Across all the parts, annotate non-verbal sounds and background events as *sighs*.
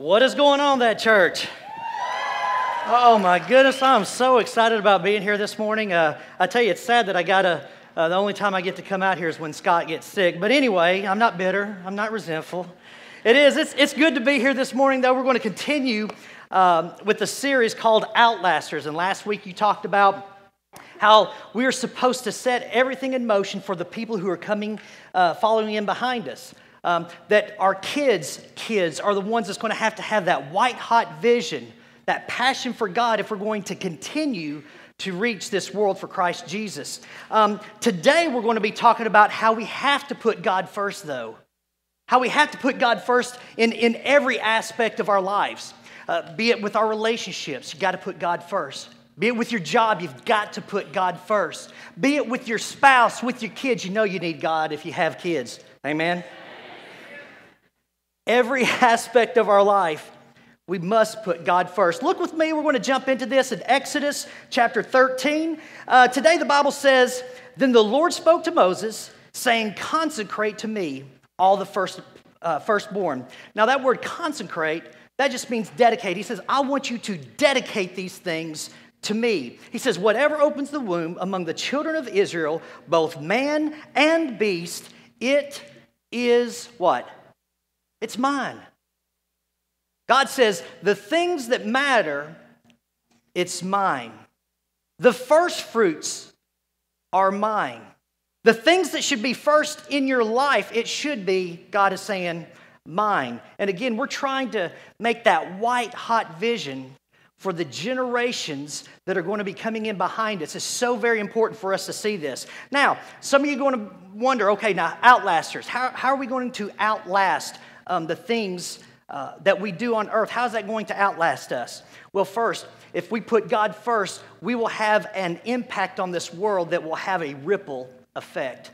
What is going on, that church? Oh my goodness, I'm so excited about being here this morning. Uh, I tell you, it's sad that I got to, uh, the only time I get to come out here is when Scott gets sick. But anyway, I'm not bitter, I'm not resentful. It is, it's, it's good to be here this morning, though. We're going to continue um, with the series called Outlasters. And last week you talked about how we are supposed to set everything in motion for the people who are coming, uh, following in behind us. Um, that our kids' kids are the ones that's going to have to have that white hot vision, that passion for God if we're going to continue to reach this world for Christ Jesus. Um, today, we're going to be talking about how we have to put God first, though. How we have to put God first in, in every aspect of our lives. Uh, be it with our relationships, you got to put God first. Be it with your job, you've got to put God first. Be it with your spouse, with your kids, you know you need God if you have kids. Amen? Every *laughs* aspect of our life, we must put God first. Look with me, we're going to jump into this in Exodus chapter 13. Uh, today, the Bible says, Then the Lord spoke to Moses, saying, Consecrate to me all the first, uh, firstborn. Now, that word consecrate, that just means dedicate. He says, I want you to dedicate these things to me. He says, Whatever opens the womb among the children of Israel, both man and beast, it is what? It's mine. God says, the things that matter, it's mine. The first fruits are mine. The things that should be first in your life, it should be, God is saying, mine. And again, we're trying to make that white hot vision for the generations that are going to be coming in behind us. It's so very important for us to see this. Now, some of you are going to wonder okay, now, outlasters, how, how are we going to outlast um, the things uh, that we do on earth, how's that going to outlast us? Well, first, if we put God first, we will have an impact on this world that will have a ripple effect.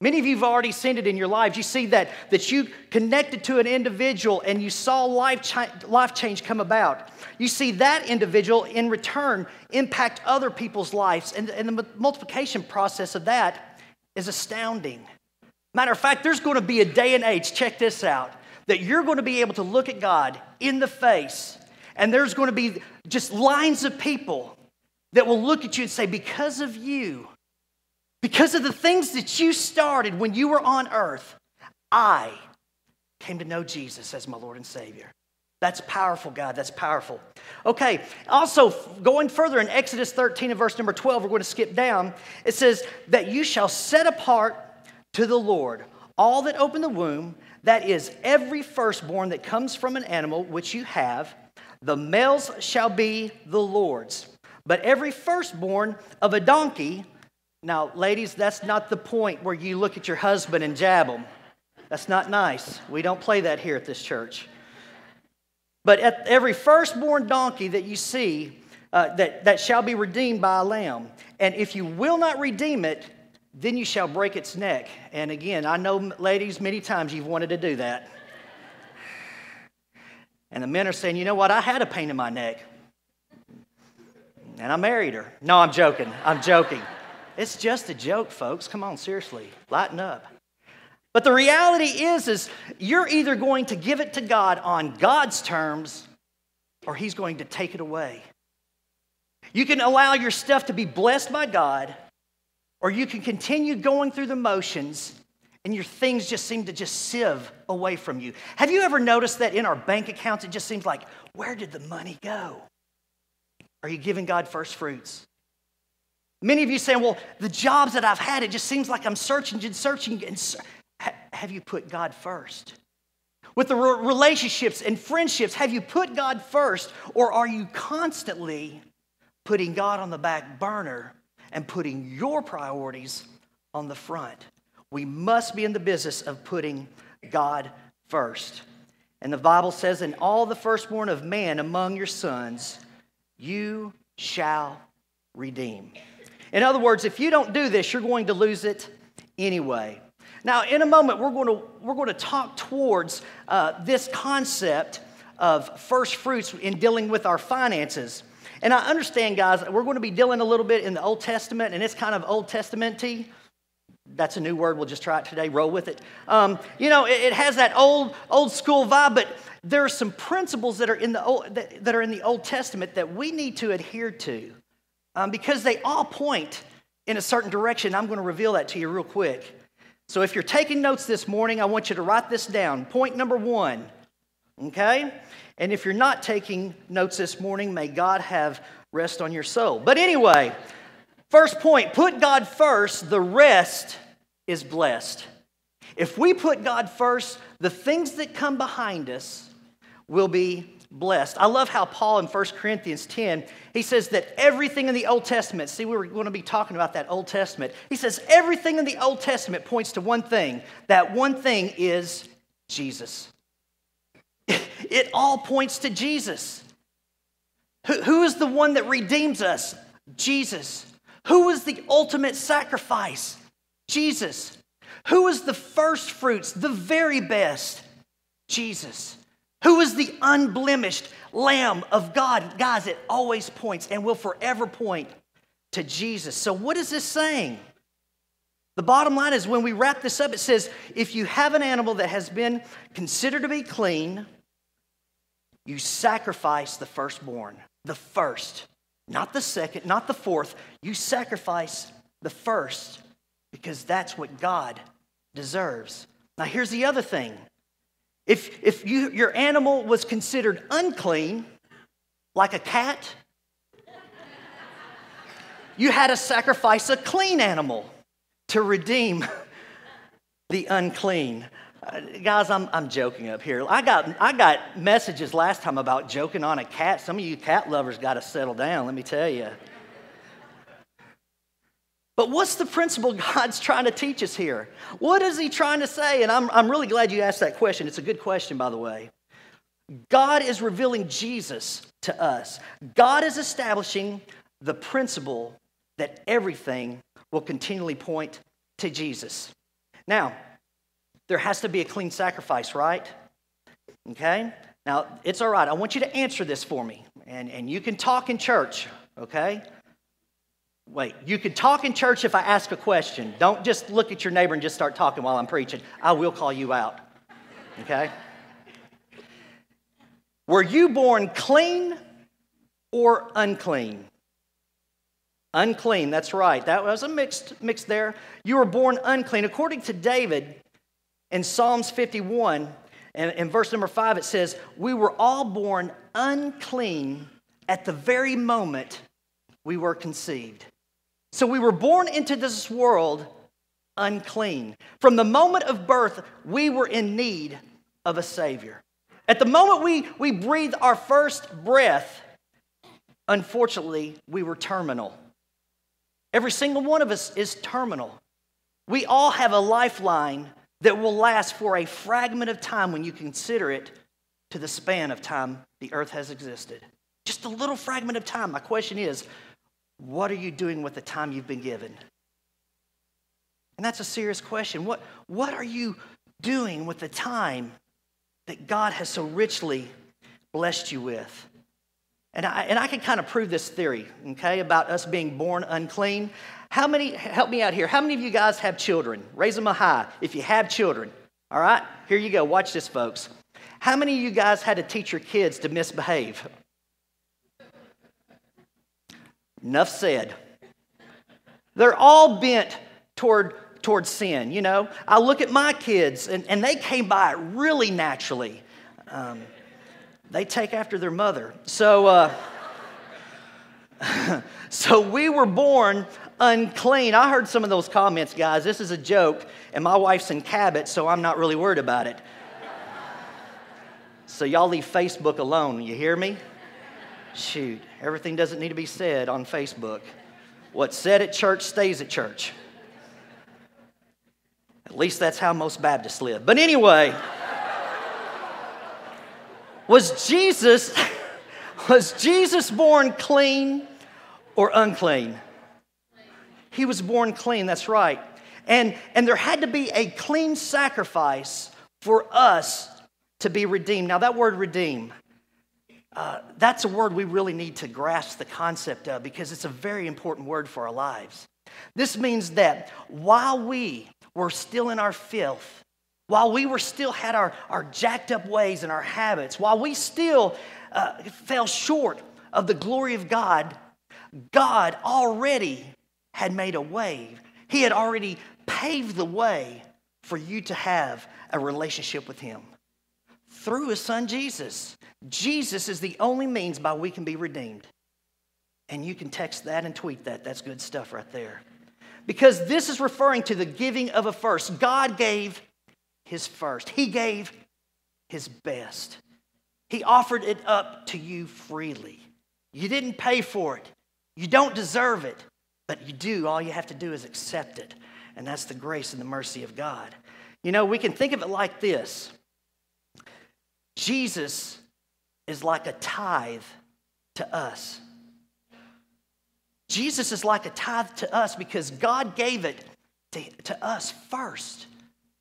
Many of you have already seen it in your lives. You see that, that you connected to an individual and you saw life, life change come about. You see that individual in return impact other people's lives, and, and the multiplication process of that is astounding. Matter of fact, there's going to be a day and age, check this out, that you're going to be able to look at God in the face, and there's going to be just lines of people that will look at you and say, Because of you, because of the things that you started when you were on earth, I came to know Jesus as my Lord and Savior. That's powerful, God. That's powerful. Okay, also going further in Exodus 13 and verse number 12, we're going to skip down. It says, That you shall set apart to the Lord all that open the womb that is, every firstborn that comes from an animal which you have, the males shall be the Lord's. But every firstborn of a donkey, now, ladies, that's not the point where you look at your husband and jab him. That's not nice. We don't play that here at this church. But at every firstborn donkey that you see, uh, that, that shall be redeemed by a lamb. And if you will not redeem it, then you shall break its neck. And again, I know, ladies, many times you've wanted to do that. And the men are saying, you know what? I had a pain in my neck. And I married her. No, I'm joking. I'm joking. It's just a joke, folks. Come on, seriously. Lighten up. But the reality is, is you're either going to give it to God on God's terms or He's going to take it away. You can allow your stuff to be blessed by God or you can continue going through the motions and your things just seem to just sieve away from you. Have you ever noticed that in our bank accounts, it just seems like, where did the money go? Are you giving God first fruits? Many of you saying, well, the jobs that I've had, it just seems like I'm searching and searching. And ser- have you put God first? With the relationships and friendships, have you put God first? Or are you constantly putting God on the back burner and putting your priorities on the front. We must be in the business of putting God first. And the Bible says, In all the firstborn of man among your sons, you shall redeem. In other words, if you don't do this, you're going to lose it anyway. Now, in a moment, we're going to, we're going to talk towards uh, this concept of first fruits in dealing with our finances. And I understand, guys, we're going to be dealing a little bit in the Old Testament, and it's kind of Old Testamenty. That's a new word. We'll just try it today. Roll with it. Um, you know, it, it, has that old, old school vibe, but there are some principles that are in the Old, that, that are in the Old Testament that we need to adhere to um, because they all point in a certain direction. I'm going to reveal that to you real quick. So if you're taking notes this morning, I want you to write this down. Point number one, okay? And if you're not taking notes this morning, may God have rest on your soul. But anyway, first point put God first, the rest is blessed. If we put God first, the things that come behind us will be blessed. I love how Paul in 1 Corinthians 10, he says that everything in the Old Testament, see, we are going to be talking about that Old Testament. He says everything in the Old Testament points to one thing. That one thing is Jesus. *laughs* It all points to Jesus. Who is the one that redeems us? Jesus. Who is the ultimate sacrifice? Jesus. Who is the first fruits, the very best? Jesus. Who is the unblemished Lamb of God? Guys, it always points and will forever point to Jesus. So, what is this saying? The bottom line is when we wrap this up, it says if you have an animal that has been considered to be clean, you sacrifice the firstborn, the first, not the second, not the fourth. You sacrifice the first because that's what God deserves. Now, here's the other thing if, if you, your animal was considered unclean, like a cat, you had to sacrifice a clean animal to redeem *laughs* the unclean. Uh, guys, I'm, I'm joking up here. I got, I got messages last time about joking on a cat. Some of you cat lovers got to settle down, let me tell you. But what's the principle *laughs* God's trying to teach us here? What is He trying to say? And I'm, I'm really glad you asked that question. It's a good question, by the way. God is revealing Jesus to us, God is establishing the principle that everything will continually point to Jesus. Now, there has to be a clean sacrifice, right? Okay? Now, it's all right. I want you to answer this for me. And, and you can talk in church, okay? Wait, you can talk in church if I ask a question. Don't just look at your neighbor and just start talking while I'm preaching. I will call you out. Okay? Were you born clean or unclean? Unclean, that's right. That was a mixed mix there. You were born unclean. According to David in Psalms 51, and in verse number 5, it says, We were all born unclean at the very moment we were conceived. So we were born into this world unclean. From the moment of birth, we were in need of a Savior. At the moment we, we breathed our first breath, unfortunately, we were terminal. Every single one of us is terminal. We all have a lifeline that will last for a fragment of time when you consider it to the span of time the earth has existed. Just a little fragment of time. My question is what are you doing with the time you've been given? And that's a serious question. What, what are you doing with the time that God has so richly blessed you with? And I, and I can kind of prove this theory, okay, about us being born unclean. How many, help me out here, how many of you guys have children? Raise them a high if you have children. All right, here you go. Watch this, folks. How many of you guys had to teach your kids to misbehave? Enough said. They're all bent toward, toward sin, you know. I look at my kids, and, and they came by it really naturally. Um, they take after their mother. So, uh, *laughs* so we were born unclean. I heard some of those comments, guys. This is a joke, and my wife's in Cabot, so I'm not really worried about it. So y'all leave Facebook alone. You hear me? Shoot, everything doesn't need to be said on Facebook. What's said at church stays at church. At least that's how most Baptists live. But anyway, was Jesus was Jesus born clean or unclean? He was born clean, that's right. And, and there had to be a clean sacrifice for us to be redeemed. Now, that word redeem, uh, that's a word we really need to grasp the concept of because it's a very important word for our lives. This means that while we were still in our filth, while we were still had our, our jacked up ways and our habits, while we still uh, fell short of the glory of God, God already had made a way. He had already paved the way for you to have a relationship with Him through His Son Jesus. Jesus is the only means by we can be redeemed. And you can text that and tweet that. That's good stuff right there. Because this is referring to the giving of a first. God gave his first, He gave His best. He offered it up to you freely. You didn't pay for it, you don't deserve it, but you do. All you have to do is accept it. And that's the grace and the mercy of God. You know, we can think of it like this Jesus is like a tithe to us. Jesus is like a tithe to us because God gave it to, to us first,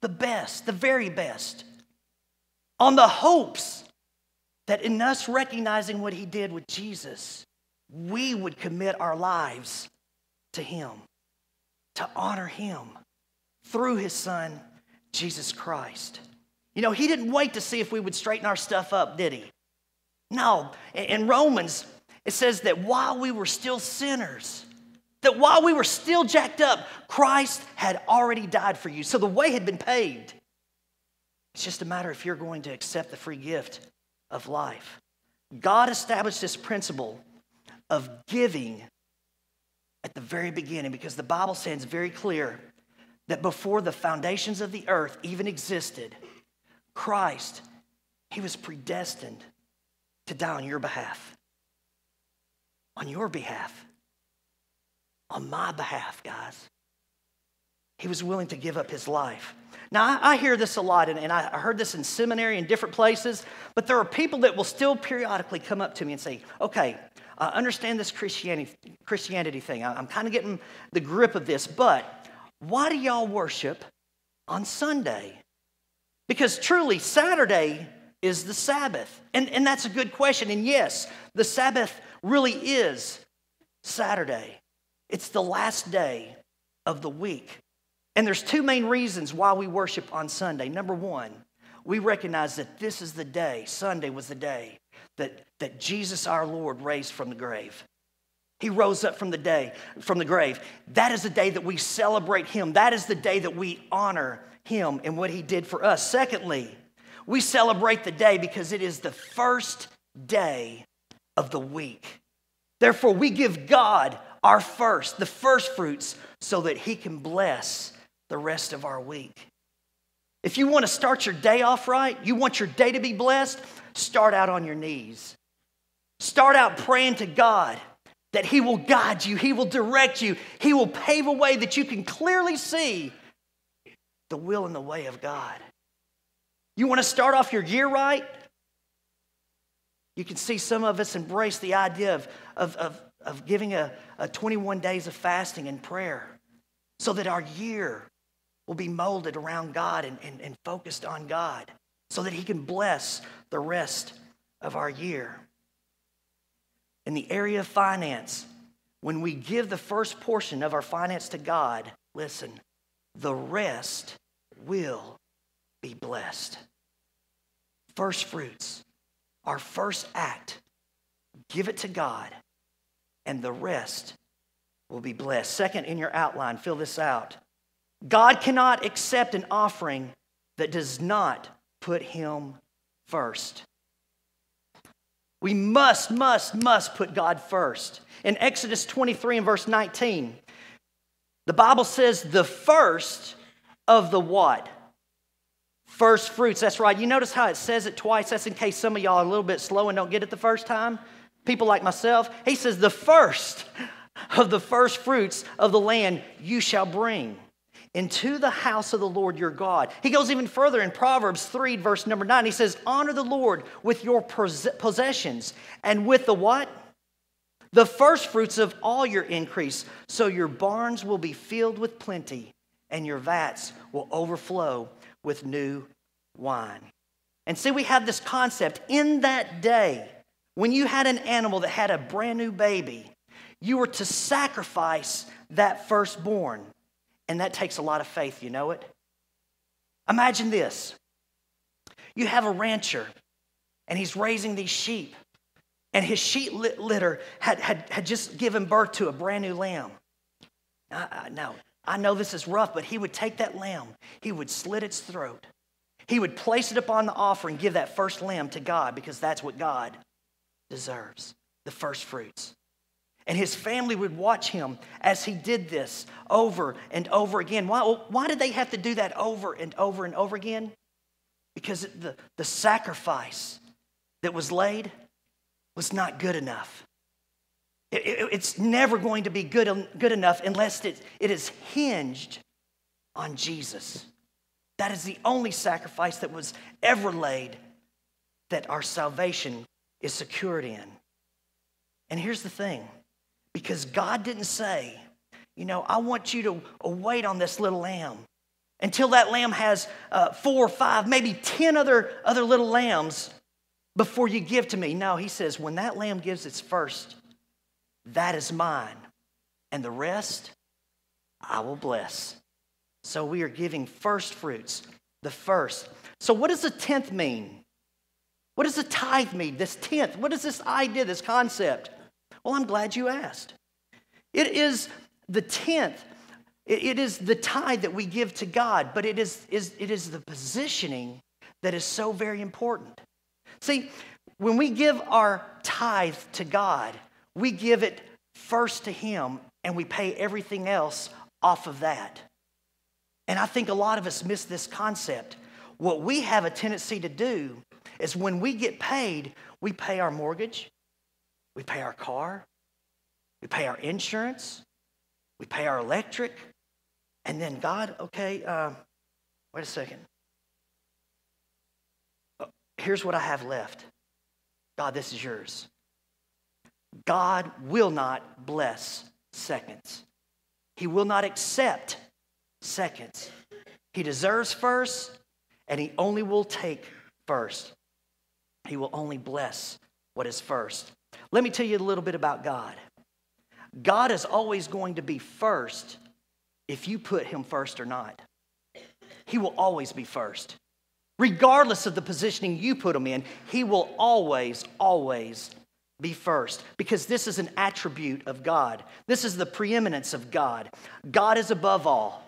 the best, the very best, on the hopes that in us recognizing what He did with Jesus, we would commit our lives to Him, to honor Him through His Son, Jesus Christ. You know, He didn't wait to see if we would straighten our stuff up, did He? No. In Romans, it says that while we were still sinners, that while we were still jacked up, Christ had already died for you. So the way had been paved. It's just a matter if you're going to accept the free gift of life. God established this principle of giving at the very beginning because the Bible says very clear that before the foundations of the earth even existed, Christ, he was predestined to die on your behalf on your behalf, on my behalf, guys. He was willing to give up his life. Now, I, hear this a lot, and, I heard this in seminary and different places, but there are people that will still periodically come up to me and say, okay, I understand this Christianity, Christianity thing. I'm kind of getting the grip of this, but why do y'all worship on Sunday? Because truly, Saturday is the Sabbath. And, and that's a good question. And yes, the Sabbath really is Saturday. It's the last day of the week. And there's two main reasons why we worship on Sunday. Number one, we recognize that this is the day, Sunday was the day that, that Jesus our Lord raised from the grave. He rose up from the day, from the grave. That is the day that we celebrate him. That is the day that we honor him and what he did for us. Secondly, we celebrate the day because it is the first day of the week. Therefore, we give God our first, the first fruits, so that He can bless the rest of our week. If you want to start your day off right, you want your day to be blessed, start out on your knees. Start out praying to God that He will guide you, He will direct you, He will pave a way that you can clearly see the will and the way of God. You want to start off your year right? You can see some of us embrace the idea of, of, of, of giving a, a 21 days of fasting and prayer so that our year will be molded around God and, and, and focused on God so that He can bless the rest of our year. In the area of finance, when we give the first portion of our finance to God, listen, the rest will be blessed. First fruits our first act, give it to God, and the rest will be blessed. Second, in your outline, fill this out. God cannot accept an offering that does not put Him first. We must, must, must put God first. In Exodus 23 and verse 19, the Bible says, the first of the what? First fruits, that's right. You notice how it says it twice? That's in case some of y'all are a little bit slow and don't get it the first time. People like myself. He says, The first of the first fruits of the land you shall bring into the house of the Lord your God. He goes even further in Proverbs 3, verse number 9. He says, Honor the Lord with your possessions and with the what? The first fruits of all your increase, so your barns will be filled with plenty and your vats will overflow with new wine. And see, we have this concept in that day, when you had an animal that had a brand new baby, you were to sacrifice that firstborn. And that takes a lot of faith, you know it? Imagine this you have a rancher, and he's raising these sheep, and his sheep litter had, had, had just given birth to a brand new lamb. Now, I know this is rough, but he would take that lamb, he would slit its throat, he would place it upon the offering, give that first lamb to God because that's what God deserves the first fruits. And his family would watch him as he did this over and over again. Why, why did they have to do that over and over and over again? Because the, the sacrifice that was laid was not good enough. It, it, it's never going to be good, good enough unless it, it is hinged on Jesus. That is the only sacrifice that was ever laid that our salvation is secured in. And here's the thing because God didn't say, you know, I want you to wait on this little lamb until that lamb has uh, four or five, maybe 10 other, other little lambs before you give to me. No, he says, when that lamb gives its first, that is mine. And the rest, I will bless. So we are giving first fruits, the first. So, what does the tenth mean? What does the tithe mean? This tenth, what is this idea, this concept? Well, I'm glad you asked. It is the tenth, it is the tithe that we give to God, but it is, is, it is the positioning that is so very important. See, when we give our tithe to God, we give it first to Him and we pay everything else off of that. And I think a lot of us miss this concept. What we have a tendency to do is when we get paid, we pay our mortgage, we pay our car, we pay our insurance, we pay our electric, and then God, okay, uh, wait a second. Uh, here's what I have left. God, this is yours. God will not bless seconds. He will not accept seconds. He deserves first, and He only will take first. He will only bless what is first. Let me tell you a little bit about God. God is always going to be first if you put Him first or not. He will always be first. Regardless of the positioning you put Him in, He will always, always be first because this is an attribute of God. This is the preeminence of God. God is above all,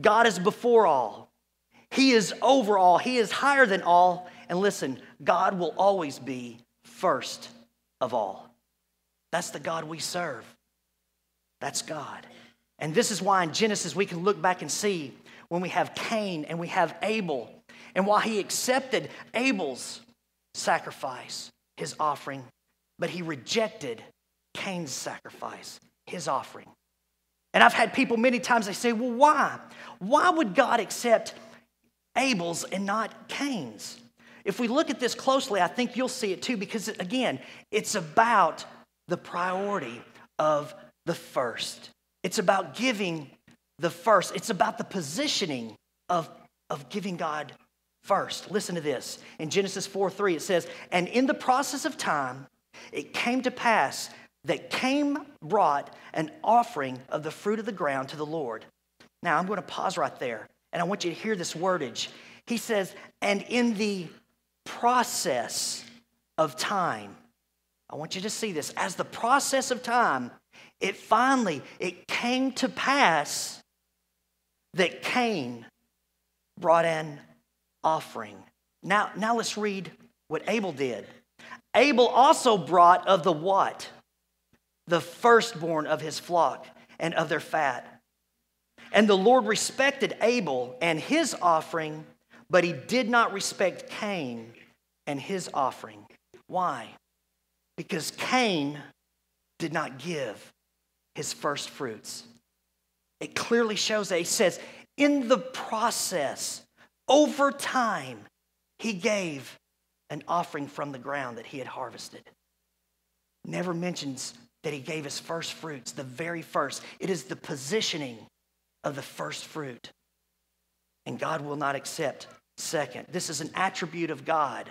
God is before all, He is over all, He is higher than all. And listen, God will always be first of all. That's the God we serve. That's God. And this is why in Genesis we can look back and see when we have Cain and we have Abel, and why he accepted Abel's sacrifice, his offering, but he rejected Cain's sacrifice, his offering. And I've had people many times they say, well, why? Why would God accept Abel's and not Cain's? If we look at this closely, I think you'll see it too, because again, it's about the priority of the first. It's about giving the first. It's about the positioning of, of giving God first. Listen to this. In Genesis 4 3, it says, And in the process of time, it came to pass that Cain brought an offering of the fruit of the ground to the Lord. Now, I'm going to pause right there, and I want you to hear this wordage. He says, and in the process of time, I want you to see this. As the process of time, it finally, it came to pass that Cain brought an offering. Now, now let's read what Abel did. Abel also brought of the what? The firstborn of his flock and of their fat. And the Lord respected Abel and his offering, but he did not respect Cain and his offering. Why? Because Cain did not give his first fruits. It clearly shows that he says, in the process, over time, he gave an offering from the ground that he had harvested. Never mentions that he gave his first fruits, the very first. It is the positioning of the first fruit. And God will not accept second. This is an attribute of God.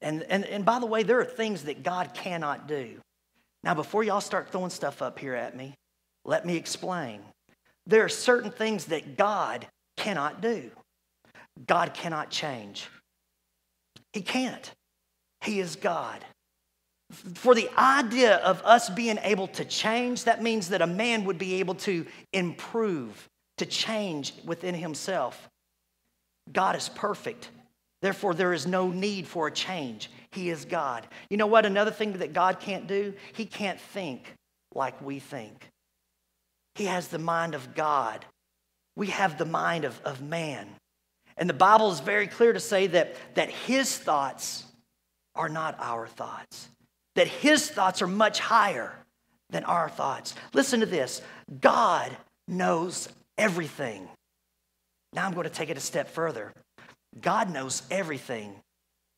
And, and, and by the way, there are things that God cannot do. Now, before y'all start throwing stuff up here at me, let me explain. There are certain things that God cannot do. God cannot change. He can't. He is God. For the idea of us being able to change, that means that a man would be able to improve, to change within himself. God is perfect. Therefore, there is no need for a change. He is God. You know what? Another thing that God can't do? He can't think like we think. He has the mind of God. We have the mind of, of man. And the Bible is very clear to say that, that his thoughts are not our thoughts, that his thoughts are much higher than our thoughts. Listen to this God knows everything. Now I'm going to take it a step further. God knows everything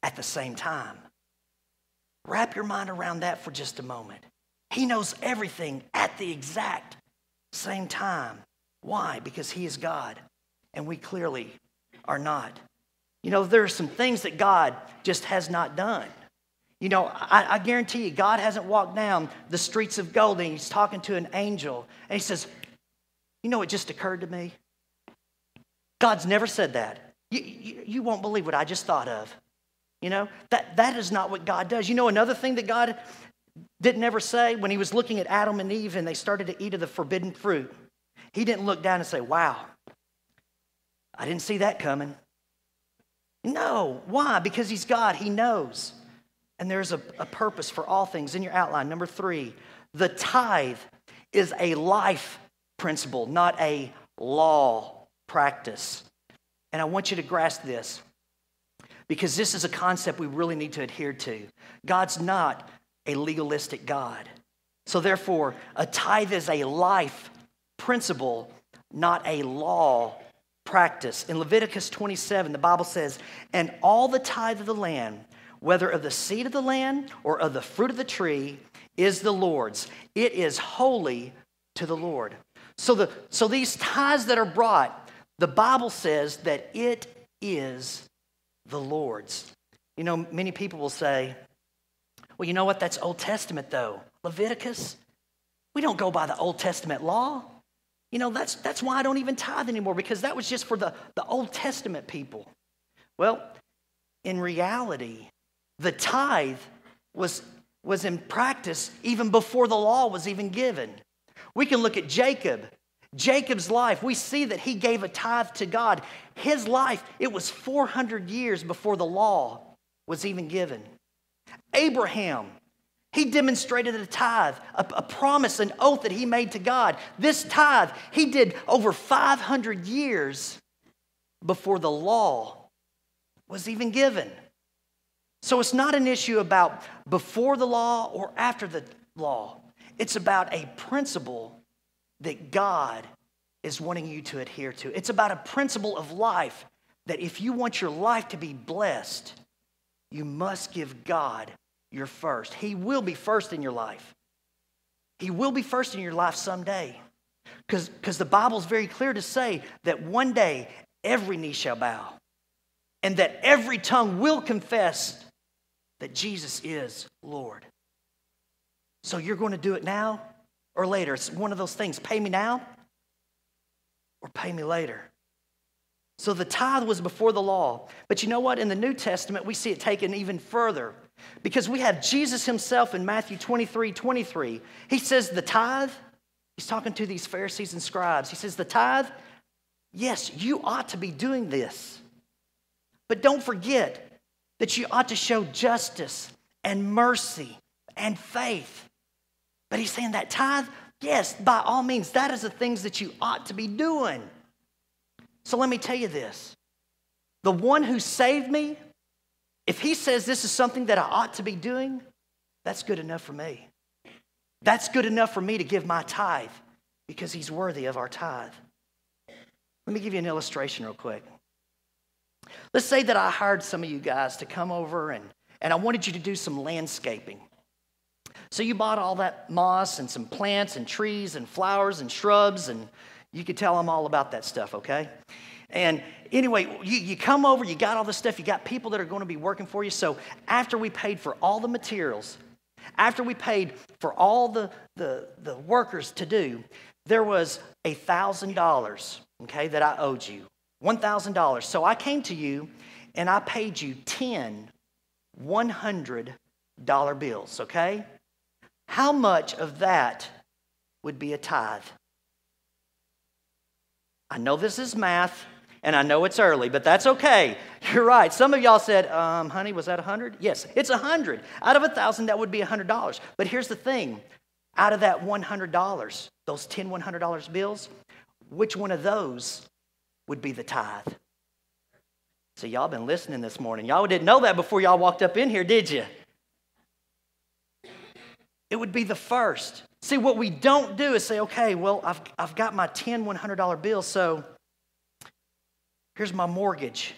at the same time. Wrap your mind around that for just a moment. He knows everything at the exact same time. Why? Because He is God, and we clearly are not. You know, there are some things that God just has not done. You know, I, I, guarantee you, God hasn't walked down the streets of gold and He's talking to an angel, and He says, You know, it just occurred to me. God's never said that. You, you, you won't believe what I just thought of. You know, that, that is not what God does. You know, another thing that God didn't ever say when he was looking at Adam and Eve and they started to eat of the forbidden fruit, he didn't look down and say, Wow, I didn't see that coming. No. Why? Because he's God, he knows. And there's a, a purpose for all things in your outline. Number three, the tithe is a life principle, not a law practice. And I want you to grasp this because this is a concept we really need to adhere to. God's not a legalistic God. So, therefore, a tithe is a life principle, not a law practice. In Leviticus 27, the Bible says, And all the tithe of the land, whether of the seed of the land or of the fruit of the tree, is the Lord's. It is holy to the Lord. So, the, so these tithes that are brought, the Bible says that it is the Lord's. You know, many people will say, well, you know what? That's Old Testament, though. Leviticus, we don't go by the Old Testament law. You know, that's, that's why I don't even tithe anymore, because that was just for the, the Old Testament people. Well, in reality, the tithe was, was in practice even before the law was even given. We can look at Jacob. Jacob's life, we see that he gave a tithe to God. His life, it was 400 years before the law was even given. Abraham, he demonstrated a tithe, a, a, promise, an oath that he made to God. This tithe he did over 500 years before the law was even given. So it's not an issue about before the law or after the law. It's about a principle that God is wanting you to adhere to. It's about a principle of life that if you want your life to be blessed, you must give God your first. He will be first in your life. He will be first in your life someday. Because the Bible is very clear to say that one day every knee shall bow and that every tongue will confess that Jesus is Lord. So you're going to do it now or later. It's one of those things pay me now or pay me later. So the tithe was before the law. But you know what? In the New Testament, we see it taken even further because we have Jesus himself in Matthew 23 23. He says, The tithe, he's talking to these Pharisees and scribes. He says, The tithe, yes, you ought to be doing this. But don't forget that you ought to show justice and mercy and faith. But he's saying that tithe, yes, by all means, that is the things that you ought to be doing. So let me tell you this the one who saved me, if he says this is something that I ought to be doing, that's good enough for me. That's good enough for me to give my tithe because he's worthy of our tithe. Let me give you an illustration real quick. Let's say that I hired some of you guys to come over and, and I wanted you to do some landscaping. So you bought all that moss and some plants and trees and flowers and shrubs and you could tell them all about that stuff, okay? And anyway, you, you come over, you got all this stuff, you got people that are going to be working for you. So after we paid for all the materials, after we paid for all the, the, the workers to do, there was a $1,000, okay, that I owed you. $1,000. So I came to you and I paid you 10 $100 bills, okay? How much of that would be a tithe? I know this is math, and I know it's early, but that's okay. You're right. Some of y'all said, um, honey, was that 100? Yes, it's 100. Out of a 1,000, that would be $100. But here's the thing out of that $100, those 10 $100 bills, which one of those would be the tithe? So, y'all been listening this morning. Y'all didn't know that before y'all walked up in here, did you? It would be the first. See, what we don't do is say, okay, well, I've, I've got my 10 $100 bills, so here's my mortgage.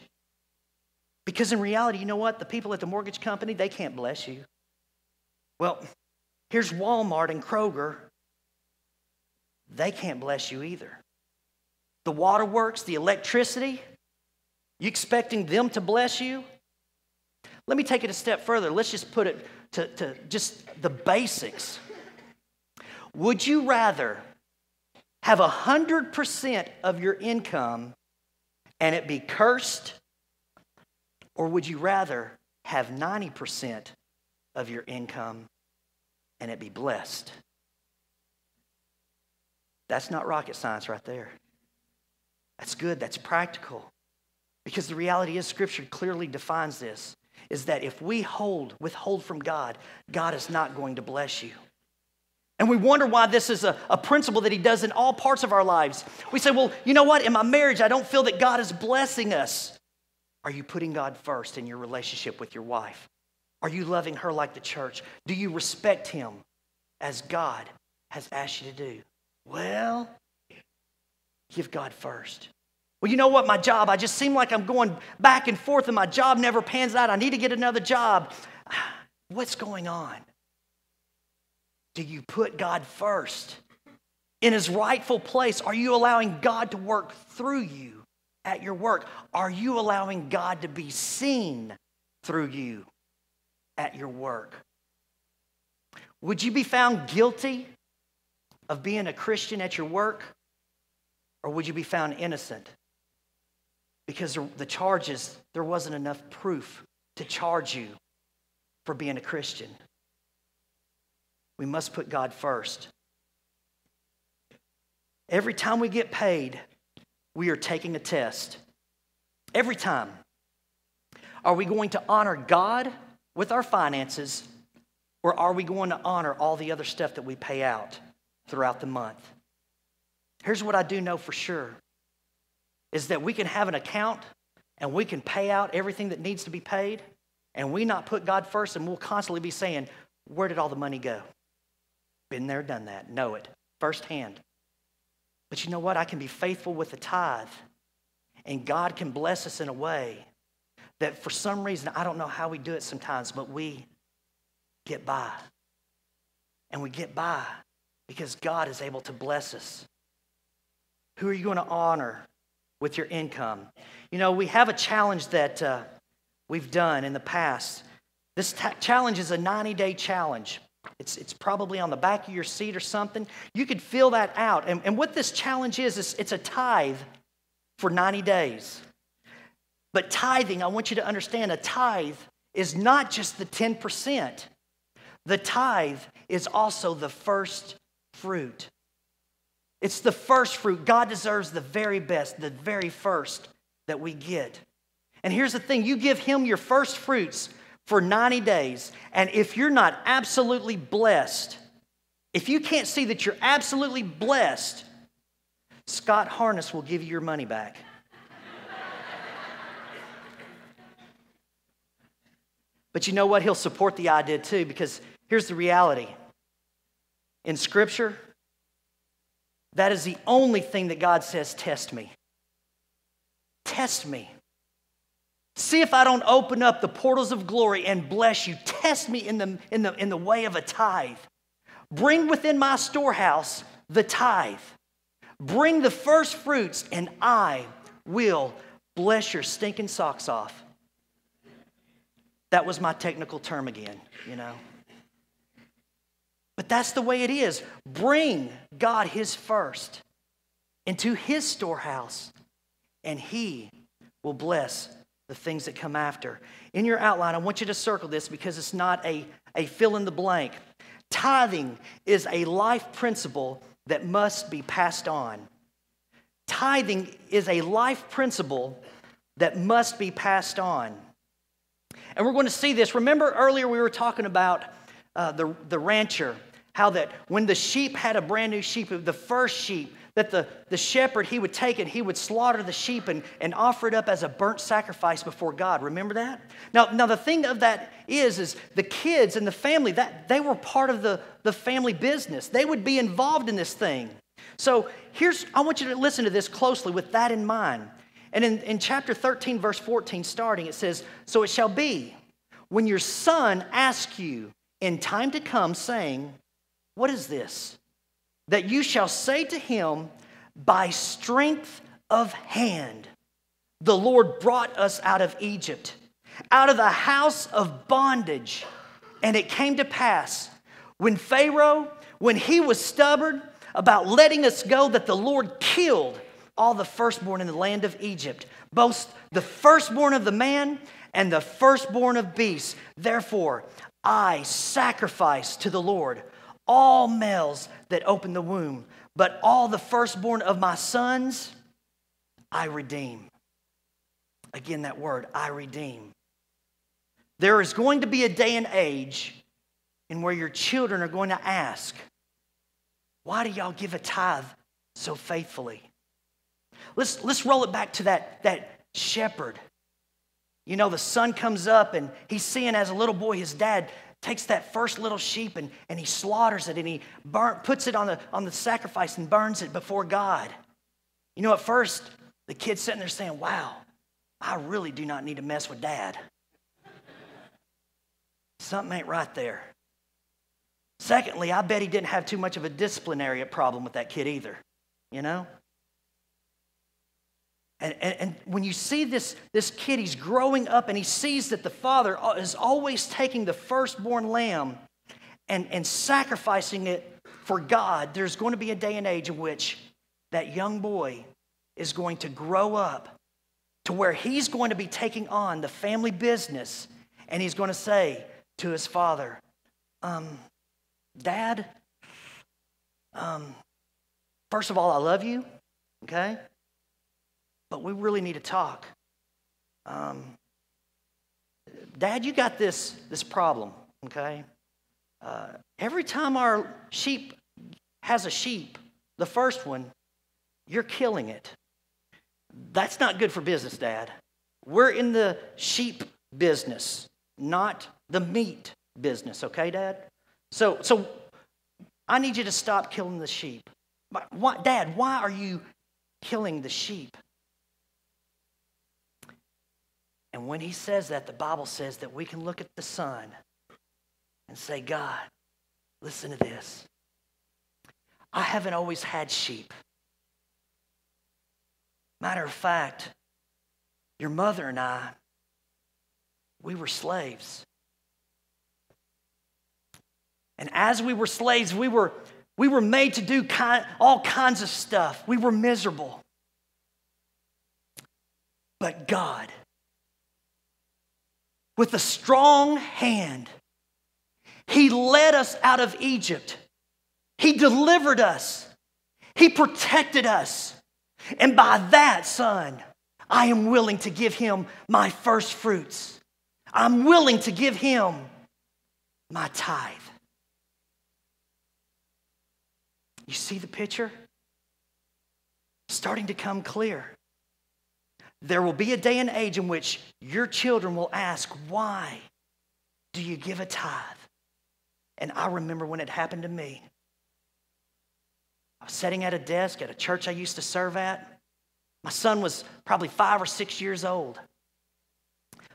Because in reality, you know what? The people at the mortgage company, they can't bless you. Well, here's Walmart and Kroger. They can't bless you either. The waterworks, the electricity, you expecting them to bless you? Let me take it a step further. Let's just put it to, to just the basics. Would you rather have 100% of your income and it be cursed? Or would you rather have 90% of your income and it be blessed? That's not rocket science right there. That's good, that's practical. Because the reality is, Scripture clearly defines this is that if we hold, withhold from God, God is not going to bless you. And we wonder why this is a, a principle that He does in all parts of our lives. We say, well, you know what? In my marriage, I don't feel that God is blessing us. Are you putting God first in your relationship with your wife? Are you loving her like the church? Do you respect Him as God has asked you to do? Well, give God first. Well, you know what? My job, I just seem like I'm going back and forth and my job never pans out. I need to get another job. *sighs* What's going on? Do you put God first in his rightful place? Are you allowing God to work through you at your work? Are you allowing God to be seen through you at your work? Would you be found guilty of being a Christian at your work? Or would you be found innocent because the charges, there wasn't enough proof to charge you for being a Christian. We must put God first. Every time we get paid, we are taking a test. Every time. Are we going to honor God with our finances, or are we going to honor all the other stuff that we pay out throughout the month? Here's what I do know for sure is that we can have an account and we can pay out everything that needs to be paid, and we not put God first, and we'll constantly be saying, Where did all the money go? Been there, done that, know it firsthand. But you know what? I can be faithful with the tithe, and God can bless us in a way that for some reason, I don't know how we do it sometimes, but we get by. And we get by because God is able to bless us. Who are you going to honor with your income. You know, we have a challenge that uh, we've done in the past. This challenge is a 90 day challenge. It's, it's probably on the back of your seat or something. You could fill that out. And, and what this challenge is, is it's a tithe for 90 days. But tithing, I want you to understand a tithe is not just the 10%. The tithe is also the first fruit. It's the first fruit. God deserves the very best, the very first that we get. And here's the thing you give Him your first fruits for 90 days, and if you're not absolutely blessed, if you can't see that you're absolutely blessed, Scott Harness will give you your money back. but you know what? He'll support the idea too, because here's the reality. In Scripture, that is the only thing that God says, test me. Test me. See if I don't open up the portals of glory and bless you. Test me in the, in the, in the way of a tithe. Bring within my storehouse the tithe. Bring the first fruits, and I will bless your stinking socks off. That was my technical term again, you know. But that's the way it is. Bring God His first into His storehouse, and He will bless the things that come after. In your outline, I want you to circle this because it's not a, a fill in the blank. Tithing is a life principle that must be passed on. Tithing is a life principle that must be passed on. And we're going to see this. Remember earlier we were talking about uh, the, the rancher, how that when the sheep had a brand new sheep, the first sheep, that the, the shepherd, he would take it, he would slaughter the sheep and, and offer it up as a burnt sacrifice before God. Remember that? Now, now the thing of that is, is the kids and the family, that they were part of the, the family business. They would be involved in this thing. So here's, I want you to listen to this closely with that in mind. And in, in chapter 13, verse 14, starting, it says, So it shall be when your son asks you in time to come, saying, What is this? That you shall say to him, By strength of hand, the Lord brought us out of Egypt, out of the house of bondage. And it came to pass when Pharaoh, when he was stubborn about letting us go, that the Lord killed all the firstborn in the land of Egypt, both the firstborn of the man and the firstborn of beasts. Therefore, I sacrifice to the Lord all males that open the womb, but all the firstborn of my sons I redeem. Again, that word, I redeem. There is going to be a day and age in where your children are going to ask, Why do y'all give a tithe so faithfully? Let's, let's roll it back to that, that shepherd. You know, the son comes up and he's seeing as a little boy his dad takes that first little sheep and, and he slaughters it and he burn, puts it on the, on the sacrifice and burns it before God. You know, at first, the kid's sitting there saying, Wow, I really do not need to mess with dad. Something ain't right there. Secondly, I bet he didn't have too much of a disciplinary problem with that kid either. You know? And, and, and, when you see this, this kid, he's growing up and he sees that the father is always taking the firstborn lamb and, and sacrificing it for God, there's going to be a day and age in which that young boy is going to grow up to where he's going to be taking on the family business and he's going to say to his father, um, Dad, um, first of all, I love you, okay? But we really need to talk. Um, Dad, you got this, this problem, okay? Uh, every time our sheep has a sheep, the first one, you're killing it. That's not good for business, Dad. We're in the sheep business, not the meat business, okay, Dad? So, so I need you to stop killing the sheep. Why, Dad, why are you killing the sheep? And when he says that, the Bible says that we can look at the son and say, God, listen to this. I haven't always had sheep. Matter of fact, your mother and I, we were slaves. And as we were slaves, we were, we were made to do kind, all kinds of stuff. We were miserable. But God, with a strong hand. He led us out of Egypt. He delivered us. He protected us. And by that, son, I am willing to give him my first fruits. I'm willing to give him my tithe. You see the picture? Starting to come clear. There will be a day and age in which your children will ask, Why do you give a tithe? And I remember when it happened to me. I was sitting at a desk at a church I used to serve at. My son was probably five or six years old.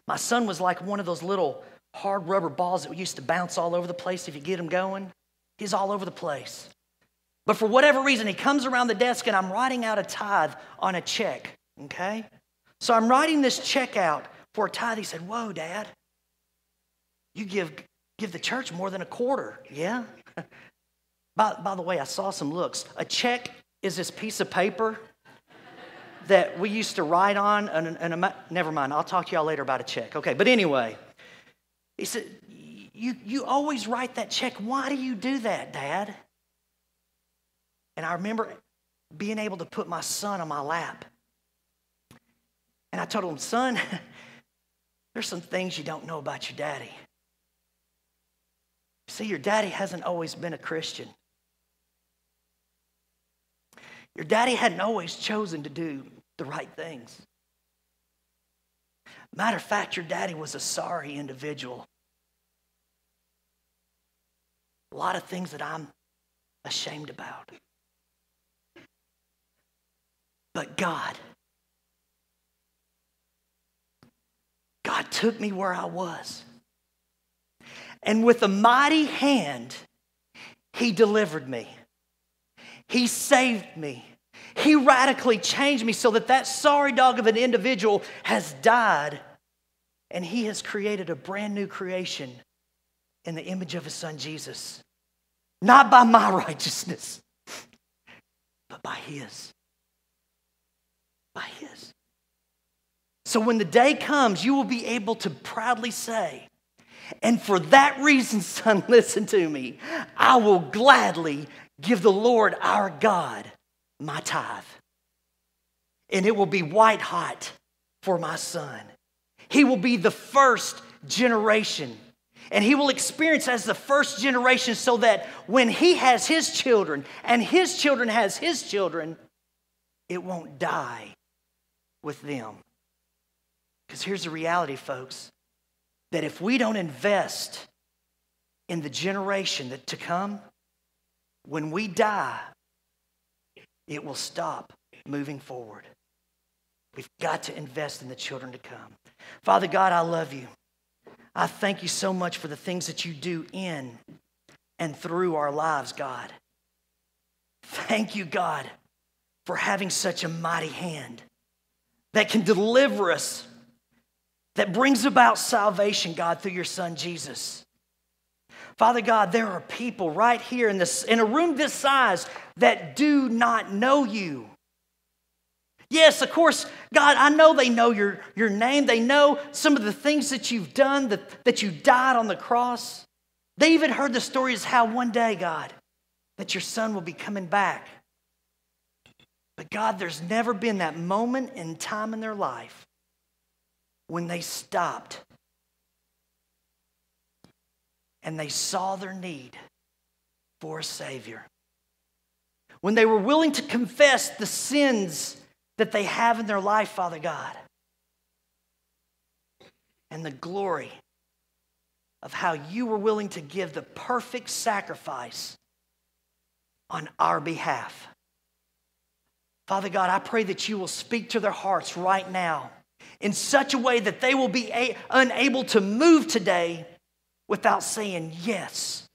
My son was like one of those little hard rubber balls that used to bounce all over the place if you get him going. He's all over the place. But for whatever reason, he comes around the desk and I'm writing out a tithe on a check, okay? So I'm writing this check out for a tithe. He said, Whoa, Dad, you give, give the church more than a quarter. Yeah? *laughs* by, by the way, I saw some looks. A check is this piece of paper that we used to write on, and, and a, never mind, I'll talk to y'all later about a check. Okay, but anyway, he said, you, you always write that check. Why do you do that, Dad? And I remember being able to put my son on my lap. And I told him, Son, *laughs* there's some things you don't know about your daddy. See, your daddy hasn't always been a Christian. Your daddy hadn't always chosen to do the right things. Matter of fact, your daddy was a sorry individual. A lot of things that I'm ashamed about. But God, God took me where I was. And with a mighty hand, He delivered me. He saved me. He radically changed me so that that sorry dog of an individual has died and He has created a brand new creation in the image of His Son Jesus. Not by my *laughs* righteousness, but by His. By His. So when the day comes, you will be able to proudly say, and for that reason, *laughs* son, listen to me. I will gladly give the Lord our God my tithe. And it will be white hot for my son. He will be the first generation. And he will experience as the first generation so that when he has his children and his children has his children, it won't die with them. Because here's the reality, folks that if we don't invest in the generation that to come, when we die, it will stop moving forward. We've got to invest in the children to come. Father God, I love you. I thank you so much for the things that you do in and through our lives, God. Thank you, God, for having such a mighty hand that can deliver us that brings about salvation, God, through your Son Jesus. Father God, there are people right here in, this, in a room this size that do not know you. Yes, of course, God, I know they know your, your name. They know some of the things that you've done, that, that you died on the cross. They even heard the stories how one day, God, that your son will be coming back. But God, there's never been that moment in time in their life when they stopped and they saw their need for a Savior. When they were willing to confess the sins that they have in their life, Father God, and the glory of how you were willing to give the perfect sacrifice on our behalf. Father God, I pray that you will speak to their hearts right now in such a way that they will be a- unable to move today without saying yes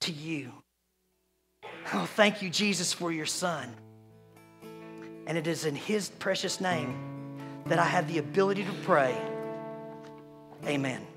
to you. Oh, thank you, Jesus, for your son. And it is in his precious name that I have the ability to pray. Amen.